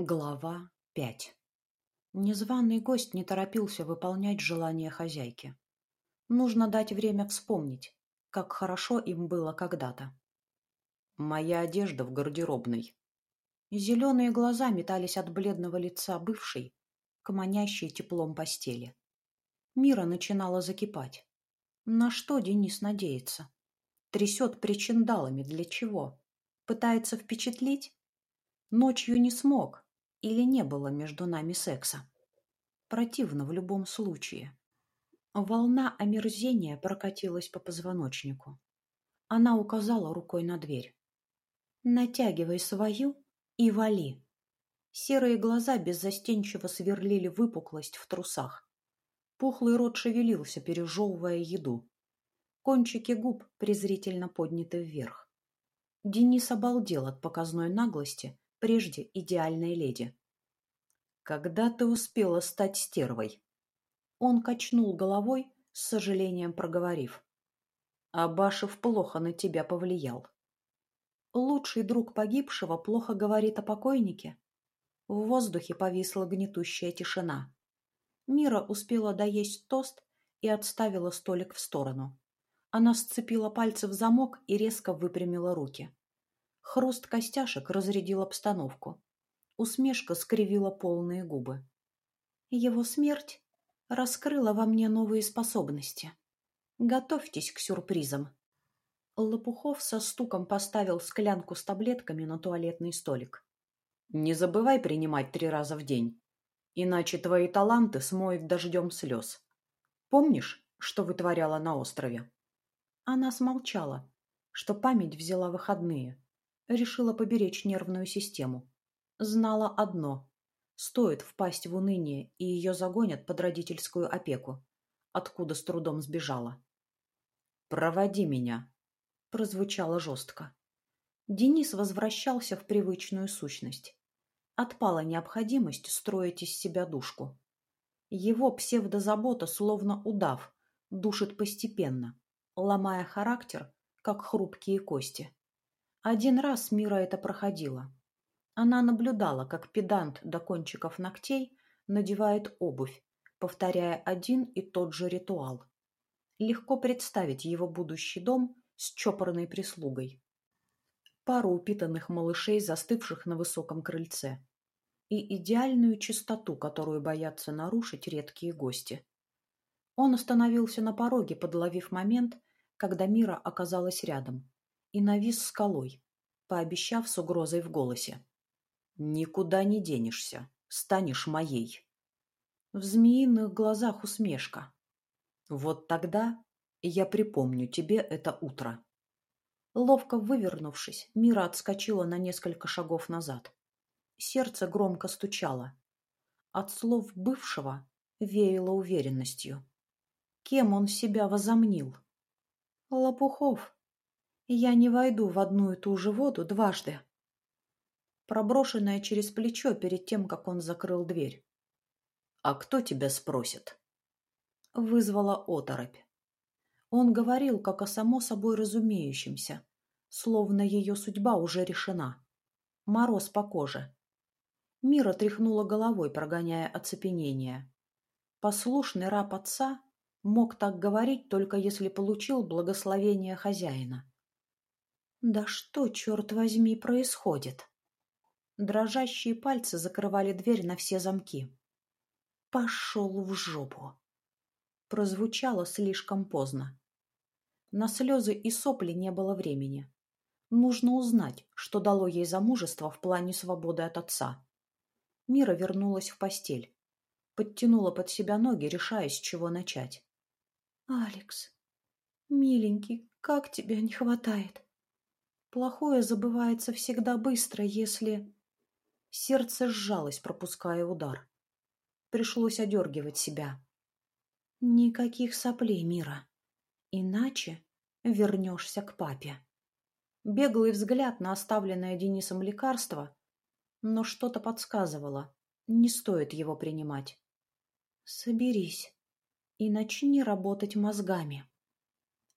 Глава пять. Незваный гость не торопился выполнять желание хозяйки. Нужно дать время вспомнить, как хорошо им было когда-то. Моя одежда в гардеробной. Зеленые глаза метались от бледного лица бывшей к манящей теплом постели. Мира начинала закипать. На что Денис надеется? Трясет причиндалами для чего? Пытается впечатлить? Ночью не смог, или не было между нами секса. Противно в любом случае. Волна омерзения прокатилась по позвоночнику. Она указала рукой на дверь. «Натягивай свою и вали». Серые глаза беззастенчиво сверлили выпуклость в трусах. Пухлый рот шевелился, пережевывая еду. Кончики губ презрительно подняты вверх. Денис обалдел от показной наглости прежде идеальной леди. «Когда ты успела стать стервой?» Он качнул головой, с сожалением проговорив. «Абашев плохо на тебя повлиял». Лучший друг погибшего плохо говорит о покойнике. В воздухе повисла гнетущая тишина. Мира успела доесть тост и отставила столик в сторону. Она сцепила пальцы в замок и резко выпрямила руки. Хруст костяшек разрядил обстановку. Усмешка скривила полные губы. Его смерть раскрыла во мне новые способности. Готовьтесь к сюрпризам. Лопухов со стуком поставил склянку с таблетками на туалетный столик. «Не забывай принимать три раза в день, иначе твои таланты смоет дождем слез. Помнишь, что вытворяла на острове?» Она смолчала, что память взяла выходные, решила поберечь нервную систему. Знала одно – стоит впасть в уныние, и ее загонят под родительскую опеку, откуда с трудом сбежала. «Проводи меня», – прозвучало жестко. Денис возвращался в привычную сущность. Отпала необходимость строить из себя душку. Его псевдозабота, словно удав, душит постепенно, ломая характер, как хрупкие кости. Один раз Мира это проходила. Она наблюдала, как педант до кончиков ногтей надевает обувь, повторяя один и тот же ритуал. Легко представить его будущий дом с чопорной прислугой. Пару упитанных малышей, застывших на высоком крыльце. И идеальную чистоту, которую боятся нарушить редкие гости. Он остановился на пороге, подловив момент, когда Мира оказалась рядом и навис скалой, пообещав с угрозой в голосе. «Никуда не денешься, станешь моей». В змеиных глазах усмешка. «Вот тогда я припомню тебе это утро». Ловко вывернувшись, Мира отскочила на несколько шагов назад. Сердце громко стучало. От слов бывшего веяло уверенностью. Кем он себя возомнил? Лопухов, я не войду в одну и ту же воду дважды. Проброшенная через плечо перед тем, как он закрыл дверь. «А кто тебя спросит?» Вызвала оторопь. Он говорил, как о само собой разумеющемся, словно ее судьба уже решена. Мороз по коже. Мира тряхнула головой, прогоняя оцепенение. Послушный раб отца мог так говорить, только если получил благословение хозяина. Да что, черт возьми, происходит? Дрожащие пальцы закрывали дверь на все замки. Пошел в жопу. Прозвучало слишком поздно. На слезы и сопли не было времени. Нужно узнать, что дало ей замужество в плане свободы от отца. Мира вернулась в постель. Подтянула под себя ноги, решая, с чего начать. «Алекс, миленький, как тебя не хватает!» Плохое забывается всегда быстро, если... Сердце сжалось, пропуская удар. Пришлось одергивать себя. Никаких соплей, Мира. Иначе вернешься к папе. Беглый взгляд на оставленное Денисом лекарство, но что-то подсказывало. Не стоит его принимать. Соберись и начни работать мозгами.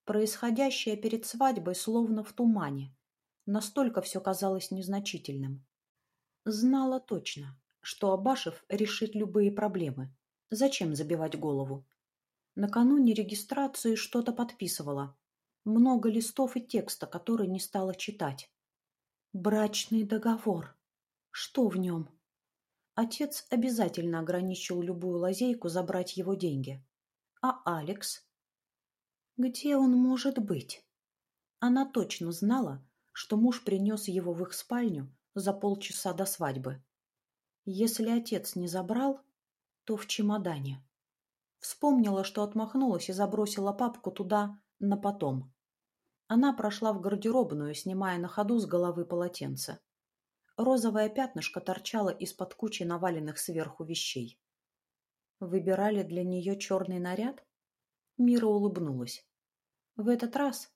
Происходящее перед свадьбой словно в тумане. Настолько все казалось незначительным. Знала точно, что Абашев решит любые проблемы. Зачем забивать голову? Накануне регистрации что-то подписывала. Много листов и текста, который не стала читать. Брачный договор. Что в нем? Отец обязательно ограничил любую лазейку забрать его деньги. А Алекс? Где он может быть? Она точно знала, что муж принес его в их спальню за полчаса до свадьбы. Если отец не забрал, то в чемодане. Вспомнила, что отмахнулась и забросила папку туда на потом. Она прошла в гардеробную, снимая на ходу с головы полотенце. Розовое пятнышко торчало из-под кучи наваленных сверху вещей. Выбирали для нее черный наряд? Мира улыбнулась. В этот раз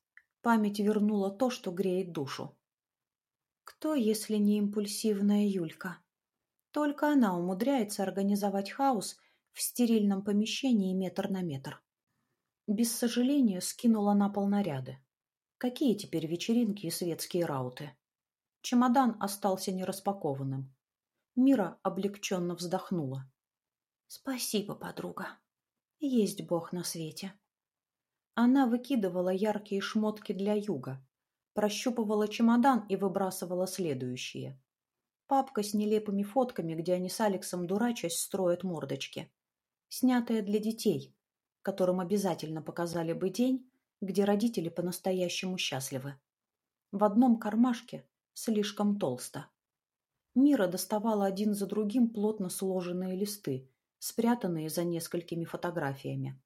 память вернула то, что греет душу. Кто, если не импульсивная Юлька? Только она умудряется организовать хаос в стерильном помещении метр на метр. Без сожаления скинула на пол наряды. Какие теперь вечеринки и светские рауты? Чемодан остался нераспакованным. Мира облегченно вздохнула. «Спасибо, подруга. Есть Бог на свете». Она выкидывала яркие шмотки для юга, прощупывала чемодан и выбрасывала следующие. Папка с нелепыми фотками, где они с Алексом дурачась строят мордочки. Снятая для детей, которым обязательно показали бы день, где родители по-настоящему счастливы. В одном кармашке слишком толсто. Мира доставала один за другим плотно сложенные листы, спрятанные за несколькими фотографиями.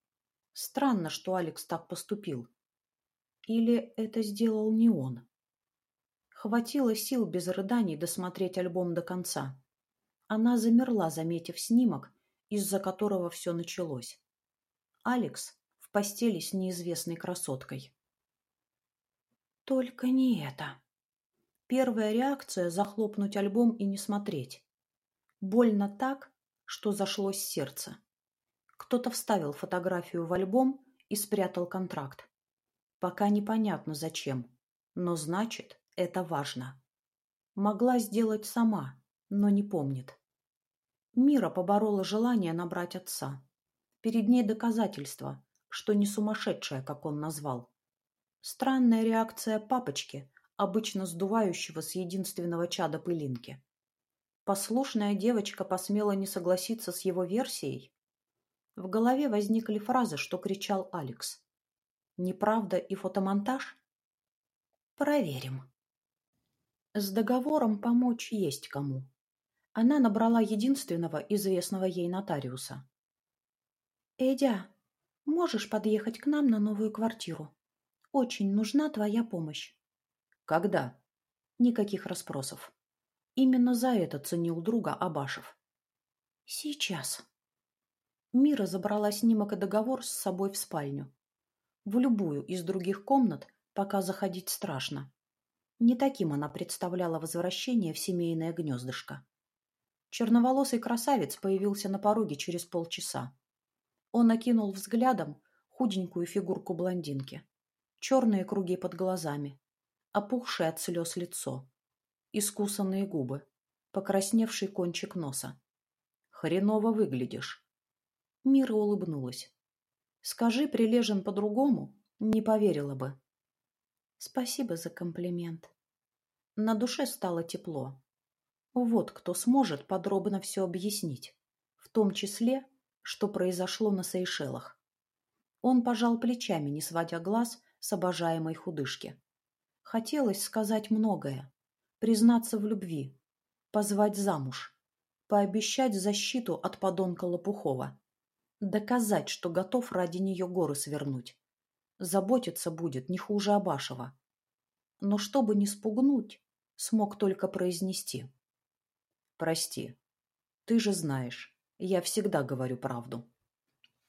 Странно, что Алекс так поступил. Или это сделал не он? Хватило сил без рыданий досмотреть альбом до конца. Она замерла, заметив снимок, из-за которого все началось. Алекс в постели с неизвестной красоткой. Только не это. Первая реакция – захлопнуть альбом и не смотреть. Больно так, что зашлось сердце. Кто-то вставил фотографию в альбом и спрятал контракт. Пока непонятно зачем, но значит, это важно. Могла сделать сама, но не помнит. Мира поборола желание набрать отца. Перед ней доказательство, что не сумасшедшая, как он назвал. Странная реакция папочки, обычно сдувающего с единственного чада пылинки. Послушная девочка посмела не согласиться с его версией. В голове возникли фразы, что кричал Алекс. «Неправда и фотомонтаж?» «Проверим». С договором помочь есть кому. Она набрала единственного известного ей нотариуса. «Эдя, можешь подъехать к нам на новую квартиру? Очень нужна твоя помощь». «Когда?» Никаких расспросов. Именно за это ценил друга Абашев. «Сейчас». Мира забрала снимок и договор с собой в спальню. В любую из других комнат пока заходить страшно. Не таким она представляла возвращение в семейное гнездышко. Черноволосый красавец появился на пороге через полчаса. Он окинул взглядом худенькую фигурку блондинки. Черные круги под глазами, опухшее от слез лицо, искусанные губы, покрасневший кончик носа. «Хреново выглядишь». Мира улыбнулась. «Скажи, прилежен по-другому, не поверила бы». Спасибо за комплимент. На душе стало тепло. Вот кто сможет подробно все объяснить, в том числе, что произошло на Сейшелах. Он пожал плечами, не сводя глаз с обожаемой худышки. Хотелось сказать многое, признаться в любви, позвать замуж, пообещать защиту от подонка Лопухова, доказать, что готов ради нее горы свернуть заботиться будет не хуже Абашева. Но чтобы не спугнуть, смог только произнести. «Прости, ты же знаешь, я всегда говорю правду».